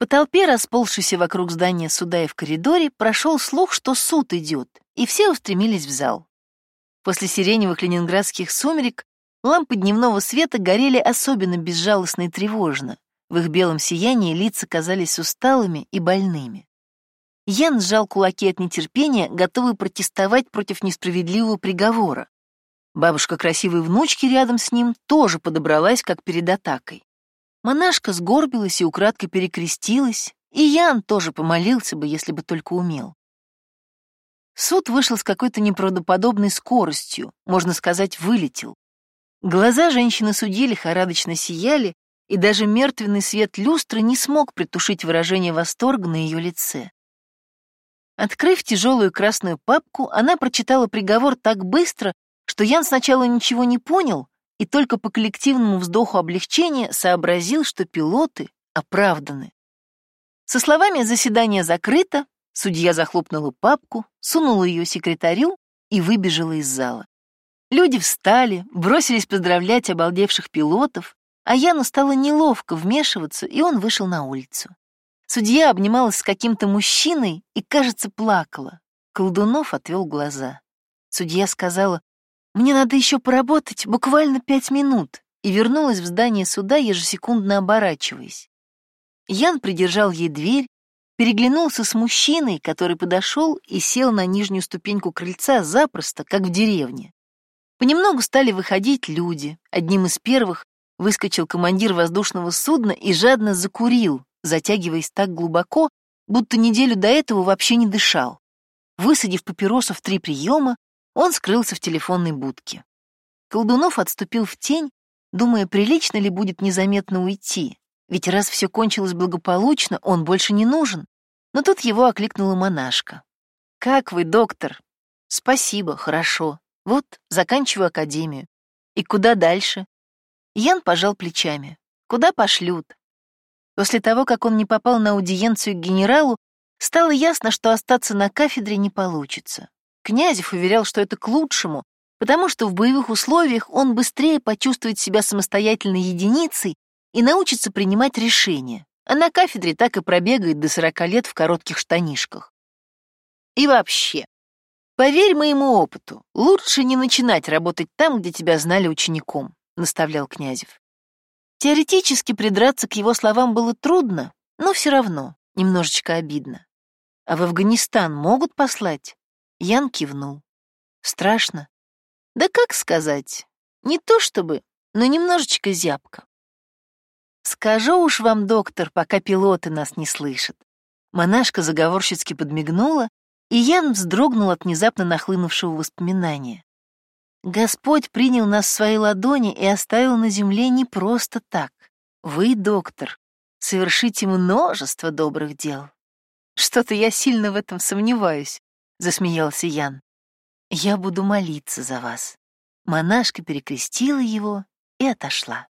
По толпе, расползшейся вокруг здания суда и в коридоре, прошел слух, что суд идет, и все устремились в зал. После сиреневых ленинградских сумерек лампы дневного света горели особенно безжалостно и тревожно. В их белом сиянии лица казались усталыми и больными. Ян сжал кулаки от нетерпения, готовый протестовать против несправедливого приговора. Бабушка красивой внучки рядом с ним тоже подобралась, как перед атакой. Монашка сгорбилась и украдкой перекрестилась, и Ян тоже помолился бы, если бы только умел. Суд вышел с какой-то неправдоподобной скоростью, можно сказать, вылетел. Глаза женщины-судьи лихорадочно сияли, и даже мертвенный свет люстры не смог притушить выражение восторга на ее лице. Открыв тяжелую красную папку, она прочитала приговор так быстро, что Ян сначала ничего не понял и только по коллективному вздоху облегчения сообразил, что пилоты оправданы. Со словами «заседание закрыто», судья захлопнула папку, сунула ее секретарю и выбежала из зала. Люди встали, бросились поздравлять обалдевших пилотов, а Яну стало неловко вмешиваться, и он вышел на улицу. Судья обнималась с каким-то мужчиной и, кажется, плакала. Колдунов отвел глаза. Судья сказала, «Мне надо еще поработать буквально пять минут», и вернулась в здание суда, ежесекундно оборачиваясь. Ян придержал ей дверь, переглянулся с мужчиной, который подошел и сел на нижнюю ступеньку крыльца запросто, как в деревне. Понемногу стали выходить люди. Одним из первых выскочил командир воздушного судна и жадно закурил, затягиваясь так глубоко, будто неделю до этого вообще не дышал. Высадив папиросу в три приема, он скрылся в телефонной будке. Колдунов отступил в тень, думая, прилично ли будет незаметно уйти, ведь раз все кончилось благополучно, он больше не нужен. Но тут его окликнула монашка. «Как вы, доктор?» «Спасибо, хорошо. Вот, заканчиваю академию. И куда дальше?» Ян пожал плечами. «Куда пошлют? После того, как он не попал на аудиенцию к генералу, стало ясно, что остаться на кафедре не получится. Князев уверял, что это к лучшему, потому что в боевых условиях он быстрее почувствует себя самостоятельной единицей и научится принимать решения, а на кафедре так и пробегает до сорока лет в коротких штанишках. И вообще, поверь моему опыту, лучше не начинать работать там, где тебя знали учеником, наставлял Князев. Теоретически придраться к его словам было трудно, но все равно немножечко обидно. А в Афганистан могут послать? Ян кивнул. Страшно? Да как сказать? Не то чтобы, но немножечко зябко. Скажу уж вам, доктор, пока пилоты нас не слышат. Монашка заговорщицки подмигнула, и Ян вздрогнул от внезапно нахлынувшего воспоминания. Господь принял нас в свои ладони и оставил на земле не просто так. Вы, доктор, совершите множество добрых дел. Что-то я сильно в этом сомневаюсь, засмеялся Ян. Я буду молиться за вас. Монашка перекрестила его и отошла.